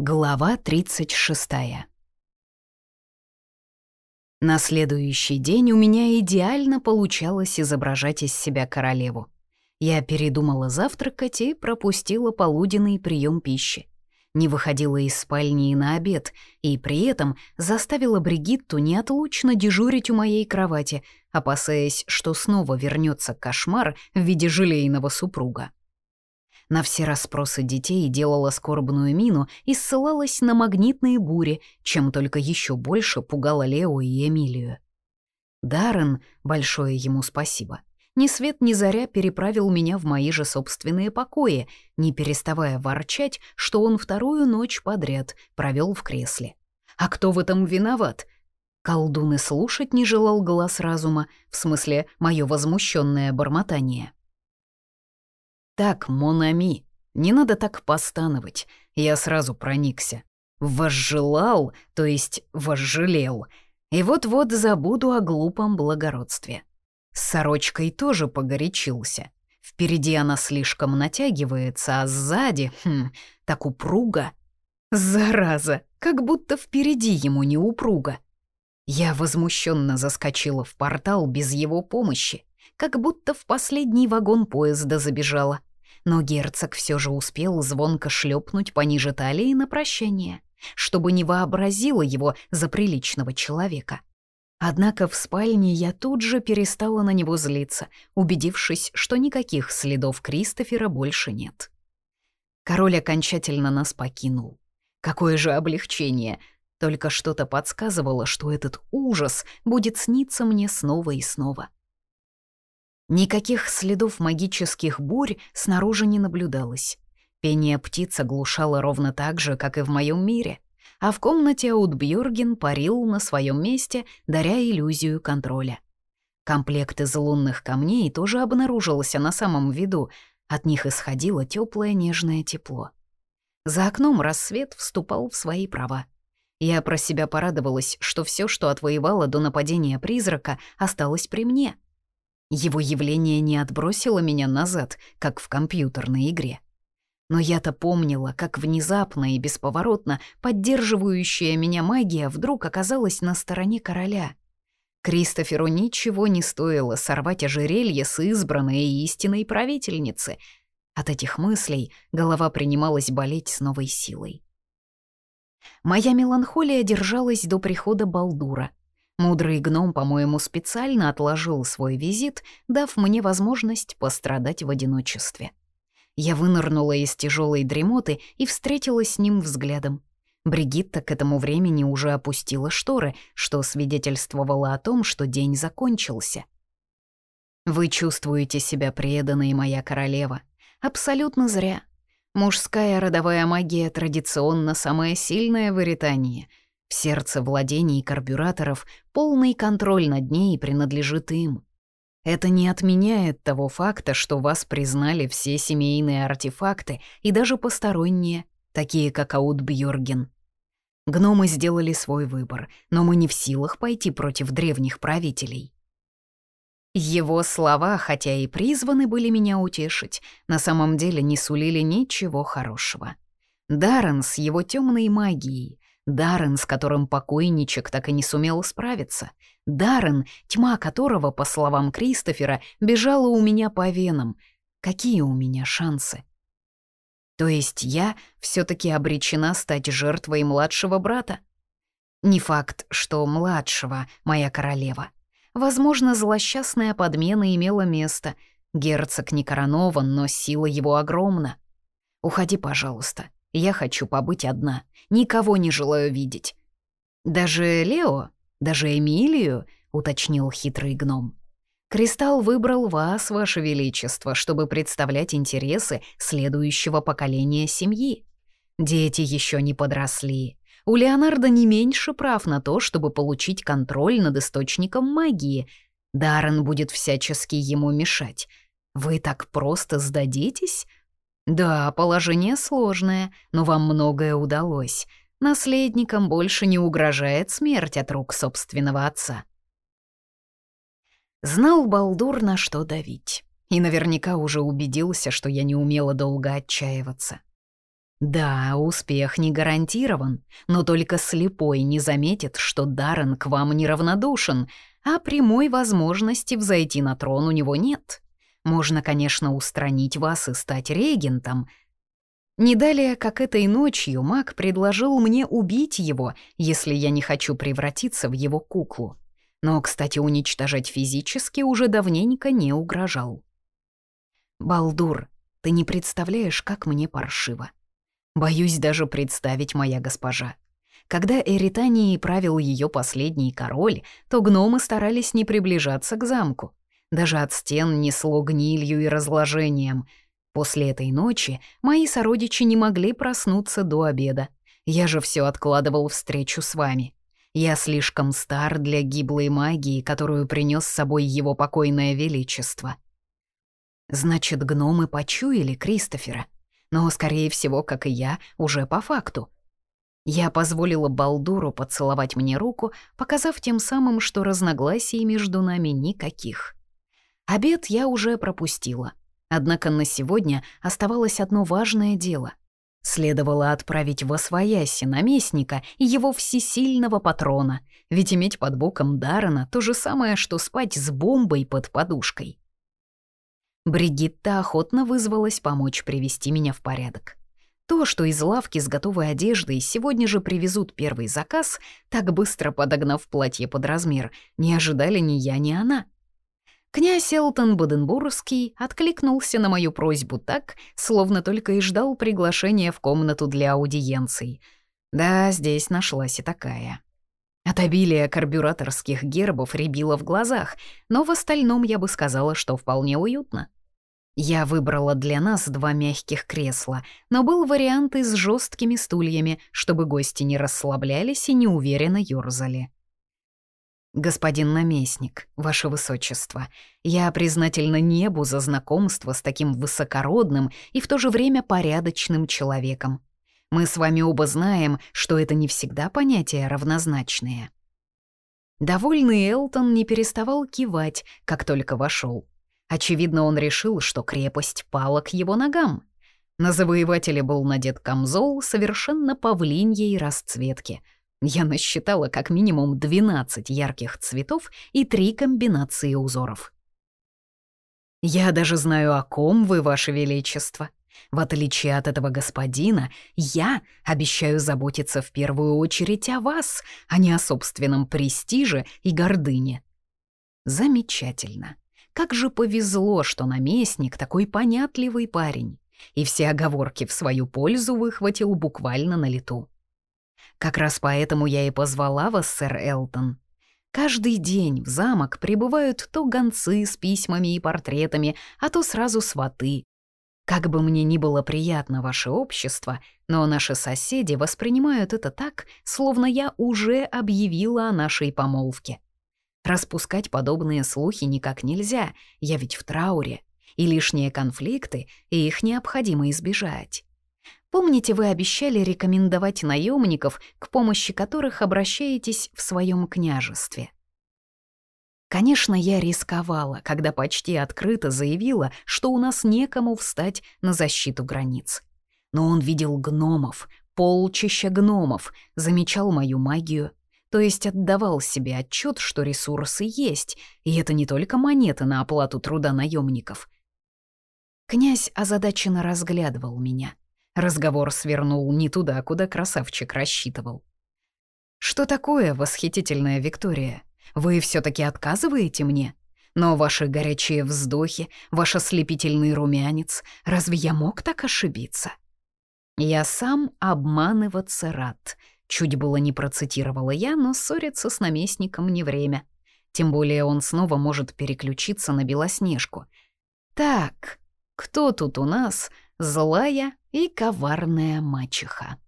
Глава 36 На следующий день у меня идеально получалось изображать из себя королеву. Я передумала завтракать и пропустила полуденный прием пищи. Не выходила из спальни и на обед, и при этом заставила Бригитту неотлучно дежурить у моей кровати, опасаясь, что снова вернется кошмар в виде желейного супруга. На все расспросы детей делала скорбную мину и ссылалась на магнитные бури, чем только еще больше пугала Лео и Эмилию. Даррен, большое ему спасибо, ни свет ни заря переправил меня в мои же собственные покои, не переставая ворчать, что он вторую ночь подряд провел в кресле. А кто в этом виноват? Колдун и слушать не желал глаз разума, в смысле, мое возмущенное бормотание. «Так, Монами, не надо так постановать. Я сразу проникся. Возжелал, то есть возжалел. И вот-вот забуду о глупом благородстве. С сорочкой тоже погорячился. Впереди она слишком натягивается, а сзади, хм, так упруга. Зараза, как будто впереди ему не упруга. Я возмущенно заскочила в портал без его помощи, как будто в последний вагон поезда забежала но герцог все же успел звонко шлепнуть пониже талии на прощание, чтобы не вообразило его за приличного человека. Однако в спальне я тут же перестала на него злиться, убедившись, что никаких следов Кристофера больше нет. Король окончательно нас покинул. Какое же облегчение! Только что-то подсказывало, что этот ужас будет сниться мне снова и снова. Никаких следов магических бурь снаружи не наблюдалось. Пение птиц оглушало ровно так же, как и в моем мире, а в комнате Аутбьюрген парил на своем месте, даря иллюзию контроля. Комплект из лунных камней тоже обнаружился на самом виду, от них исходило теплое нежное тепло. За окном рассвет вступал в свои права. Я про себя порадовалась, что все, что отвоевала до нападения призрака, осталось при мне — его явление не отбросило меня назад, как в компьютерной игре. Но я-то помнила, как внезапно и бесповоротно поддерживающая меня магия вдруг оказалась на стороне короля. Кристоферу ничего не стоило сорвать ожерелье с избранной и истинной правительницы. От этих мыслей голова принималась болеть с новой силой. Моя меланхолия держалась до прихода Балдура — Мудрый гном, по-моему, специально отложил свой визит, дав мне возможность пострадать в одиночестве. Я вынырнула из тяжелой дремоты и встретилась с ним взглядом. Бригитта к этому времени уже опустила шторы, что свидетельствовало о том, что день закончился. «Вы чувствуете себя преданной, моя королева. Абсолютно зря. Мужская родовая магия традиционно самая сильная в Иритании — в сердце владений карбюраторов полный контроль над ней принадлежит им. Это не отменяет того факта, что вас признали все семейные артефакты и даже посторонние, такие как Аутбьорген. Гномы сделали свой выбор, но мы не в силах пойти против древних правителей. Его слова, хотя и призваны были меня утешить, на самом деле не сулили ничего хорошего. Даррен с его темной магией, Даррен, с которым покойничек так и не сумел справиться. Даррен, тьма которого, по словам Кристофера, бежала у меня по венам. Какие у меня шансы? То есть я все таки обречена стать жертвой младшего брата? Не факт, что младшего, моя королева. Возможно, злосчастная подмена имела место. Герцог не коронован, но сила его огромна. Уходи, пожалуйста. Я хочу побыть одна, никого не желаю видеть. Даже Лео, даже Эмилию, уточнил хитрый гном. Кристалл выбрал вас, ваше величество, чтобы представлять интересы следующего поколения семьи. Дети еще не подросли. У Леонардо не меньше прав на то, чтобы получить контроль над источником магии. Даррен будет всячески ему мешать. Вы так просто сдадитесь? Да, положение сложное, но вам многое удалось. Наследникам больше не угрожает смерть от рук собственного отца. Знал Балдур, на что давить. И наверняка уже убедился, что я не умела долго отчаиваться. Да, успех не гарантирован, но только слепой не заметит, что Даррен к вам неравнодушен, а прямой возможности взойти на трон у него нет. Можно, конечно, устранить вас и стать регентом. Не далее, как этой ночью, маг предложил мне убить его, если я не хочу превратиться в его куклу. Но, кстати, уничтожать физически уже давненько не угрожал. «Балдур, ты не представляешь, как мне паршиво. Боюсь даже представить, моя госпожа. Когда Эритании правил ее последний король, то гномы старались не приближаться к замку. Даже от стен несло гнилью и разложением. После этой ночи мои сородичи не могли проснуться до обеда. Я же все откладывал встречу с вами. Я слишком стар для гиблой магии, которую принес с собой его покойное величество. Значит, гномы почуяли Кристофера — но, скорее всего, как и я, уже по факту. Я позволила Балдуру поцеловать мне руку, показав тем самым, что разногласий между нами никаких. Обед я уже пропустила. Однако на сегодня оставалось одно важное дело. Следовало отправить во свояси наместника и его всесильного патрона, ведь иметь под боком Дарана то же самое, что спать с бомбой под подушкой. Бригитта охотно вызвалась помочь привести меня в порядок. То, что из лавки с готовой одеждой сегодня же привезут первый заказ, так быстро подогнав платье под размер, не ожидали ни я, ни она. Князь Элтон Боденбургский откликнулся на мою просьбу так, словно только и ждал приглашения в комнату для аудиенций. Да, здесь нашлась и такая. От обилия карбюраторских гербов рябило в глазах, но в остальном я бы сказала, что вполне уютно. Я выбрала для нас два мягких кресла, но был вариант и с жесткими стульями, чтобы гости не расслаблялись и неуверенно ёрзали. «Господин наместник, ваше высочество, я признательна небу за знакомство с таким высокородным и в то же время порядочным человеком. Мы с вами оба знаем, что это не всегда понятия равнозначные». Довольный Элтон не переставал кивать, как только вошел. Очевидно, он решил, что крепость пала к его ногам. На завоевателе был надет камзол совершенно павлиньей расцветки. Я насчитала как минимум 12 ярких цветов и три комбинации узоров. «Я даже знаю, о ком вы, ваше величество. В отличие от этого господина, я обещаю заботиться в первую очередь о вас, а не о собственном престиже и гордыне». «Замечательно. Как же повезло, что наместник такой понятливый парень, и все оговорки в свою пользу выхватил буквально на лету. Как раз поэтому я и позвала вас, сэр Элтон. Каждый день в замок прибывают то гонцы с письмами и портретами, а то сразу сваты. Как бы мне ни было приятно ваше общество, но наши соседи воспринимают это так, словно я уже объявила о нашей помолвке. Распускать подобные слухи никак нельзя, я ведь в трауре. И лишние конфликты, и их необходимо избежать. Помните, вы обещали рекомендовать наемников, к помощи которых обращаетесь в своем княжестве? Конечно, я рисковала, когда почти открыто заявила, что у нас некому встать на защиту границ. Но он видел гномов, полчища гномов, замечал мою магию, то есть отдавал себе отчет, что ресурсы есть, и это не только монеты на оплату труда наемников. Князь озадаченно разглядывал меня. Разговор свернул не туда, куда красавчик рассчитывал. «Что такое, восхитительная Виктория? Вы все таки отказываете мне? Но ваши горячие вздохи, ваш ослепительный румянец, разве я мог так ошибиться?» «Я сам обманываться рад», Чуть было не процитировала я, но ссориться с наместником не время. Тем более он снова может переключиться на Белоснежку. Так, кто тут у нас злая и коварная мачеха?